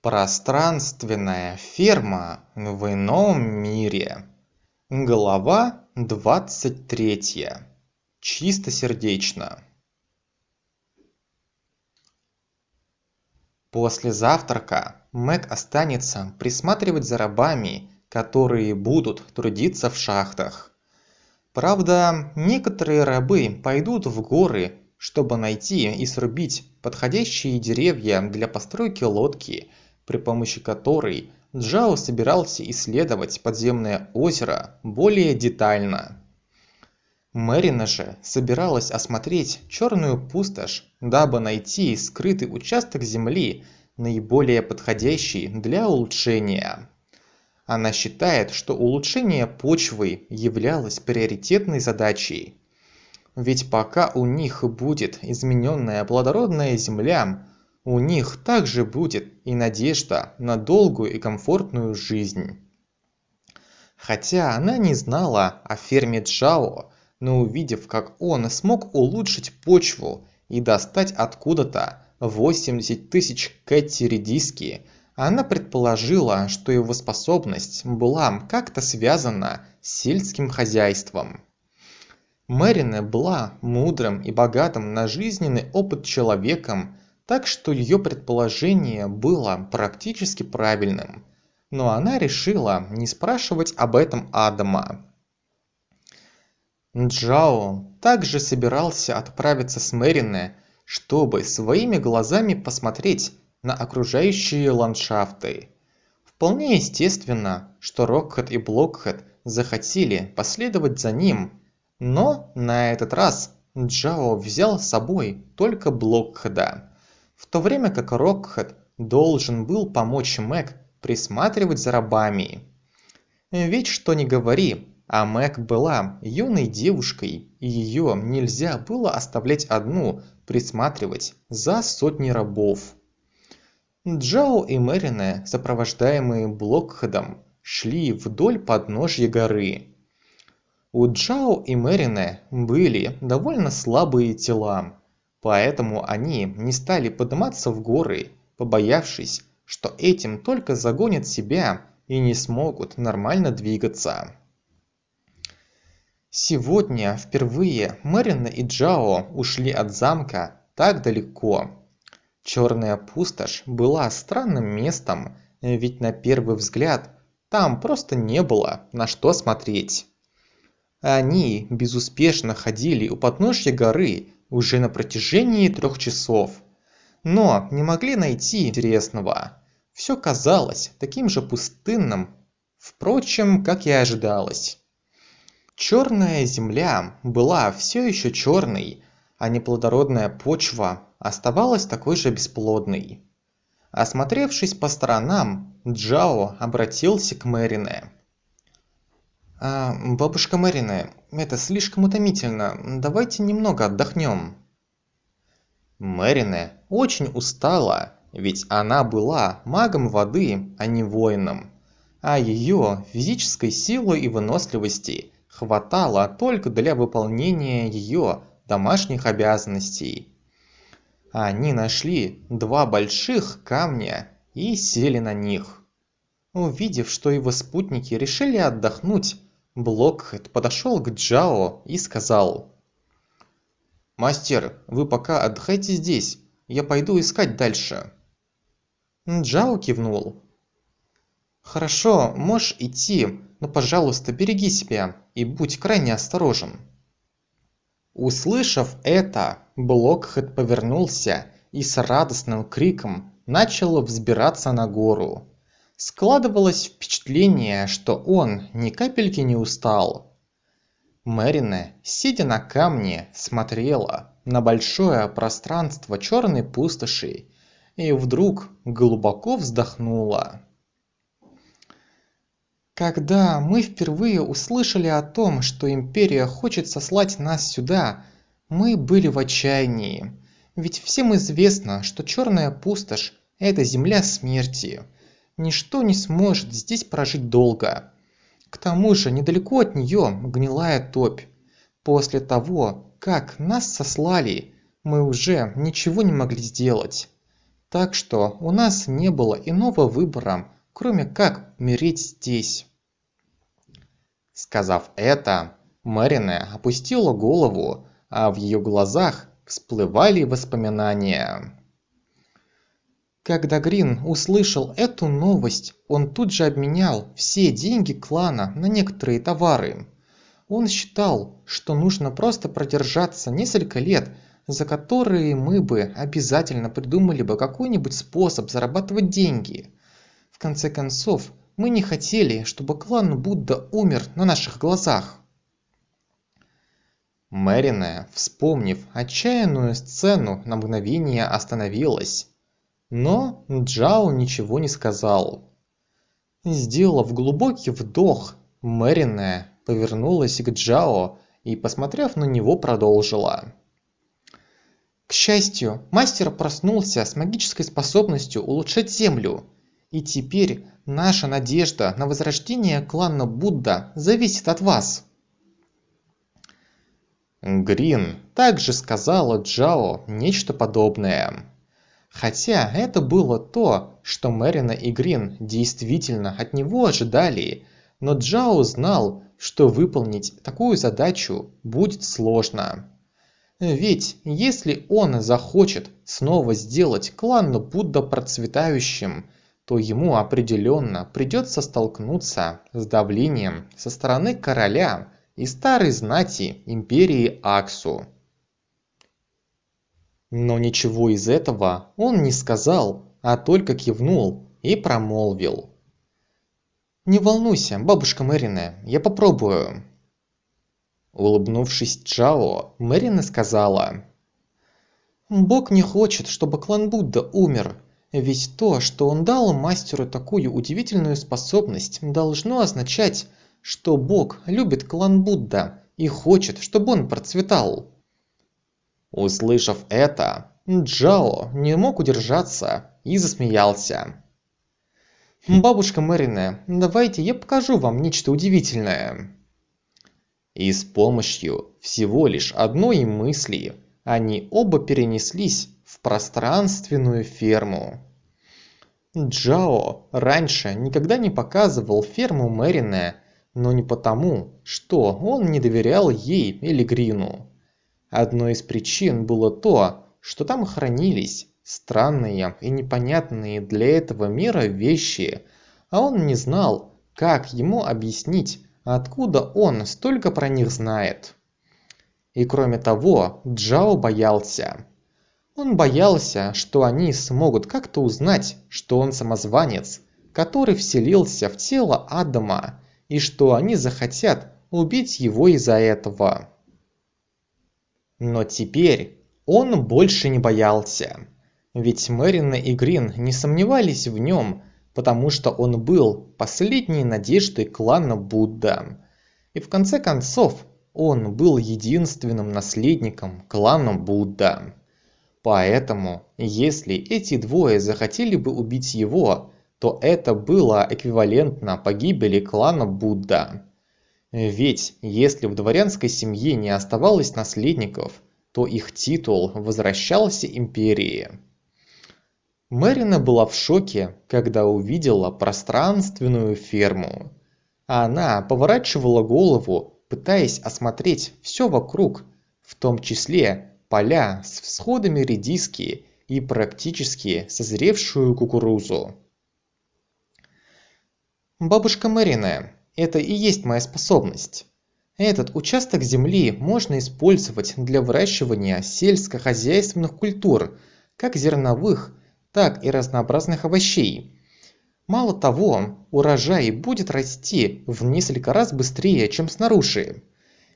Пространственная ферма в ином мире. Глава двадцать третья. Чистосердечно. После завтрака Мэг останется присматривать за рабами, которые будут трудиться в шахтах. Правда, некоторые рабы пойдут в горы, чтобы найти и срубить подходящие деревья для постройки лодки – при помощи которой Джао собирался исследовать подземное озеро более детально. Мэрина же собиралась осмотреть черную пустошь, дабы найти скрытый участок земли, наиболее подходящий для улучшения. Она считает, что улучшение почвы являлось приоритетной задачей. Ведь пока у них будет измененная плодородная земля, у них также будет и надежда на долгую и комфортную жизнь. Хотя она не знала о ферме Джао, но увидев, как он смог улучшить почву и достать откуда-то 80 тысяч кэти редиски, она предположила, что его способность была как-то связана с сельским хозяйством. Мэрина была мудрым и богатым на жизненный опыт человеком, так что ее предположение было практически правильным но она решила не спрашивать об этом адама. Джао также собирался отправиться с мэрине чтобы своими глазами посмотреть на окружающие ландшафты. Вполне естественно что рокхед и блокхед захотели последовать за ним но на этот раз джао взял с собой только блокхеда в то время как рокхед должен был помочь мэг присматривать за рабами. Ведь что ни говори а мэг была юной девушкой и ее нельзя было оставлять одну присматривать за сотни рабов. Джао и мэрине сопровождаемые блокхедом шли вдоль подножья горы. У джао и мэрине были довольно слабые тела поэтому они не стали подниматься в горы побоявшись что этим только загонят себя и не смогут нормально двигаться. Сегодня впервые мэрина и джао ушли от замка так далеко. Черная пустошь была странным местом ведь на первый взгляд там просто не было на что смотреть. Они безуспешно ходили у подножья горы уже на протяжении трех часов. Но не могли найти интересного. Все казалось таким же пустынным впрочем как и ожидалось. Черная земля была все еще черной а неплодородная почва оставалась такой же бесплодной. Осмотревшись по сторонам джао обратился к мэрине а, бабушка Мэрине, это слишком утомительно. Давайте немного отдохнем. Мэрине очень устала, ведь она была магом воды, а не воином. А ее физической силы и выносливости хватало только для выполнения ее домашних обязанностей. Они нашли два больших камня и сели на них. Увидев, что его спутники решили отдохнуть, блокхед подошел к джао и сказал мастер вы пока отдыхайте здесь я пойду искать дальше джао кивнул. Хорошо можешь идти но пожалуйста береги себя и будь крайне осторожен услышав это блокхед повернулся и с радостным криком начал взбираться на гору складывалось впечатление что он ни капельки не устал. Мэрине, сидя на камне смотрела на большое пространство черной пустоши и вдруг глубоко вздохнула. Когда мы впервые услышали о том что империя хочет сослать нас сюда мы были в отчаянии. Ведь всем известно что черная пустошь это земля смерти ничто не сможет здесь прожить долго. К тому же недалеко от нее гнилая топь. После того как нас сослали мы уже ничего не могли сделать. Так что у нас не было иного выбора кроме как умереть здесь. Сказав это Мэрине опустила голову а в её глазах всплывали воспоминания когда Грин услышал эту новость, он тут же обменял все деньги клана на некоторые товары. Он считал, что нужно просто продержаться несколько лет, за которые мы бы обязательно придумали бы какой-нибудь способ зарабатывать деньги. В конце концов, мы не хотели, чтобы клан Будда умер на наших глазах. Мэрина, вспомнив отчаянную сцену, на мгновение остановилась но джао ничего не сказал. Сделав глубокий вдох мэрина повернулась к джао и посмотрев на него продолжила. К счастью мастер проснулся с магической способностью улучшать землю и теперь наша надежда на возрождение клана будда зависит от вас грин также сказала джао нечто подобное Хотя это было то, что Мэрина и Грин действительно от него ожидали, но Джао знал, что выполнить такую задачу будет сложно. Ведь если он захочет снова сделать клан Будда процветающим, то ему определенно придется столкнуться с давлением со стороны короля и старой знати империи Аксу но ничего из этого он не сказал а только кивнул и промолвил. Не волнуйся бабушка мэрина я попробую улыбнувшись чао мэрина сказала бог не хочет чтобы клан будда умер ведь то что он дал мастеру такую удивительную способность должно означать что бог любит клан будда и хочет чтобы он процветал Услышав это, Джао не мог удержаться и засмеялся. «Бабушка Мэрине, давайте я покажу вам нечто удивительное». И с помощью всего лишь одной мысли они оба перенеслись в пространственную ферму. Джао раньше никогда не показывал ферму Мэрине, но не потому, что он не доверял ей или Грину. Одной из причин было то, что там хранились странные и непонятные для этого мира вещи, а он не знал, как ему объяснить, откуда он столько про них знает. И кроме того, Джао боялся. Он боялся, что они смогут как-то узнать, что он самозванец, который вселился в тело Адама, и что они захотят убить его из-за этого. Но теперь он больше не боялся. Ведь Мэрина и Грин не сомневались в нем, потому что он был последней надеждой клана Будда. И в конце концов, он был единственным наследником клана Будда. Поэтому, если эти двое захотели бы убить его, то это было эквивалентно погибели клана Будда. Ведь если в дворянской семье не оставалось наследников, то их титул возвращался империи. Мэрина была в шоке, когда увидела пространственную ферму. Она поворачивала голову, пытаясь осмотреть все вокруг, в том числе поля с всходами редиски и практически созревшую кукурузу. «Бабушка Мэрина, это и есть моя способность. Этот участок земли можно использовать для выращивания сельскохозяйственных культур, как зерновых, так и разнообразных овощей. Мало того, урожай будет расти в несколько раз быстрее, чем снаружи.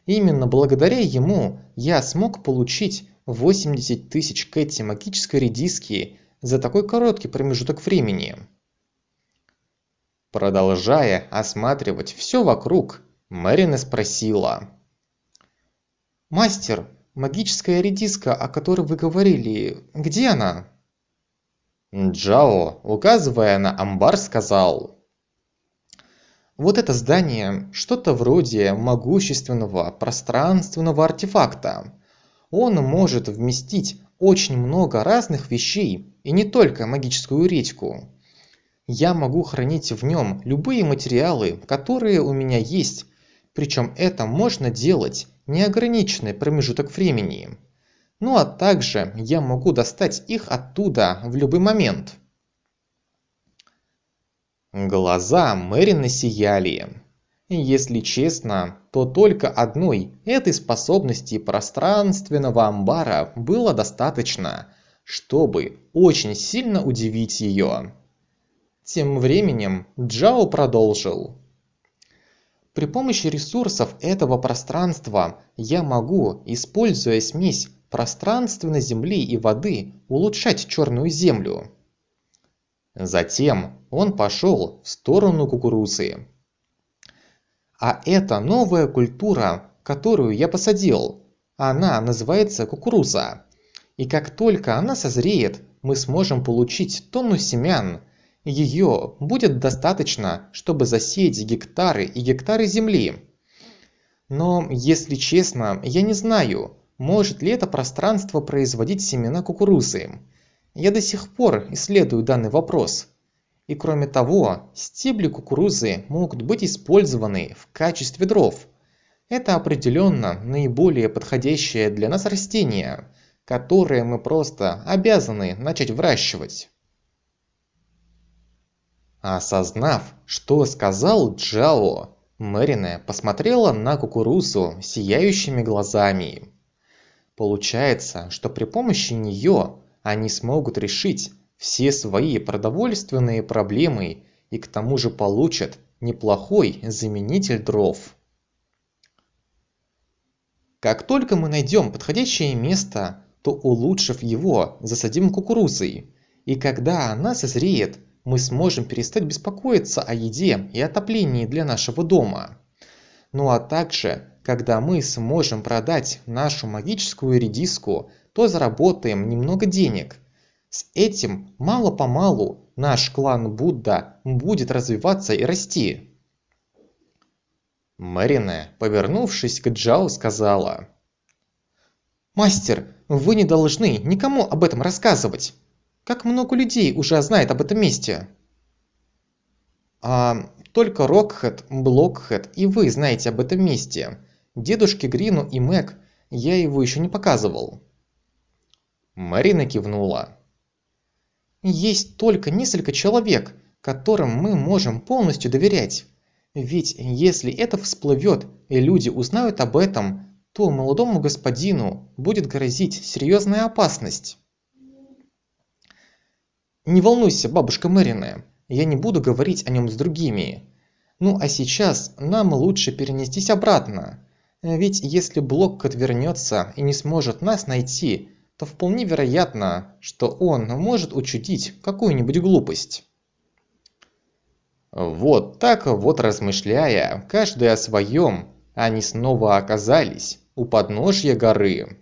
Именно благодаря ему я смог получить 80 тысяч кэти магической редиски за такой короткий промежуток времени. Продолжая осматривать все вокруг, Мэрина спросила. «Мастер, магическая редиска, о которой вы говорили, где она?» Джао, указывая на амбар, сказал. Вот это здание что-то вроде могущественного пространственного артефакта. Он может вместить очень много разных вещей, и не только магическую редьку. Я могу хранить в нем любые материалы, которые у меня есть, причем это можно делать неограниченный промежуток времени. Ну а также я могу достать их оттуда в любой момент. Глаза Мэрина сияли. Если честно, то только одной этой способности пространственного амбара было достаточно, чтобы очень сильно удивить ее. Тем временем Джао продолжил. При помощи ресурсов этого пространства я могу, используя смесь пространственной земли и воды, улучшать черную землю. Затем он пошел в сторону кукурузы. А это новая культура, которую я посадил. Она называется кукуруза. И как только она созреет, мы сможем получить тонну семян. Ее будет достаточно, чтобы засеять гектары и гектары земли. Но, если честно, я не знаю, может ли это пространство производить семена кукурузы. Я до сих пор исследую данный вопрос. И кроме того, стебли кукурузы могут быть использованы в качестве дров. Это определенно наиболее подходящее для нас растение, которое мы просто обязаны начать выращивать. Осознав, что сказал Джао, Мэрина посмотрела на кукурузу сияющими глазами. Получается, что при помощи нее они смогут решить все свои продовольственные проблемы и к тому же получат неплохой заменитель дров. Как только мы найдем подходящее место, то улучшив его, засадим кукурузой. И когда она созреет, мы сможем перестать беспокоиться о еде и отоплении для нашего дома. Ну а также, когда мы сможем продать нашу магическую редиску, то заработаем немного денег с этим мало-помалу наш клан Будда будет развиваться и расти. Марина, повернувшись к Джао, сказала. «Мастер, вы не должны никому об этом рассказывать. Как много людей уже знает об этом месте?» «А только Рокхэт, Блокхэт и вы знаете об этом месте. Дедушке Грину и Мэг я его еще не показывал». Марина кивнула. Есть только несколько человек, которым мы можем полностью доверять. Ведь если это всплывет и люди узнают об этом, то молодому господину будет грозить серьезная опасность. Не волнуйся, бабушка Мэрина, я не буду говорить о нем с другими. Ну а сейчас нам лучше перенестись обратно. Ведь если Блок отвернется и не сможет нас найти, то вполне вероятно, что он может учудить какую-нибудь глупость. Вот так вот размышляя, каждый о своем, они снова оказались у подножья горы.